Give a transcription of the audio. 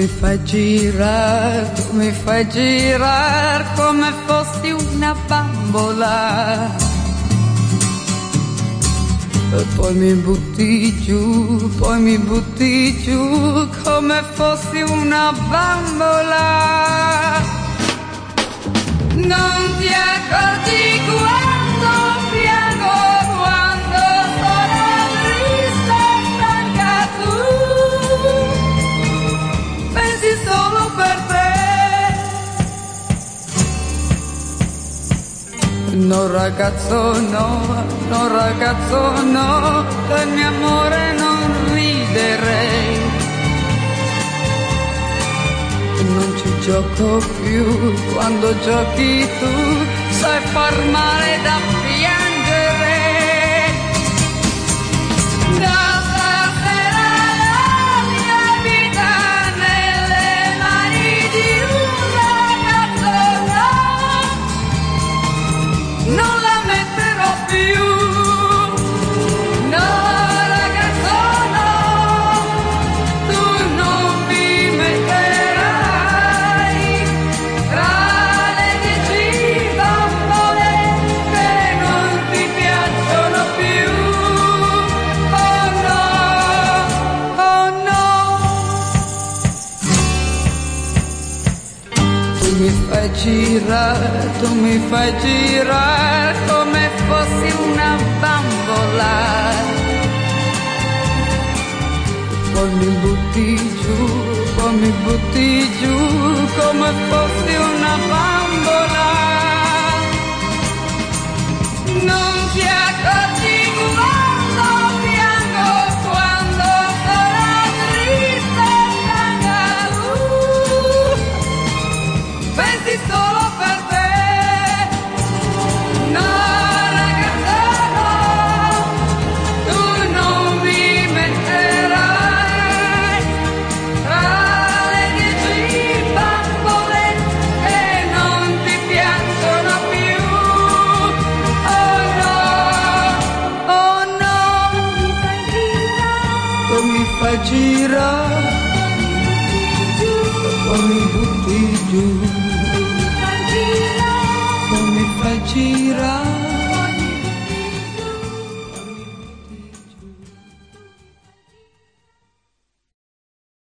Mi fai girare, tu mi fai girare come fossi una bambola. E poi mi butti giù, poi mi butti giù come fossi una bambola. Non No ragazzo no, no ragazzo no, del mio amore non riderei. Non ci gioco più, quando giochi tu sai far male da piangere. Tu mi fai girare, tu mi fai girare come fossi una bambola. Poi mi butti giù, poi mi butti giù come fossi una bambola. Fai girare, poi mi butti giù.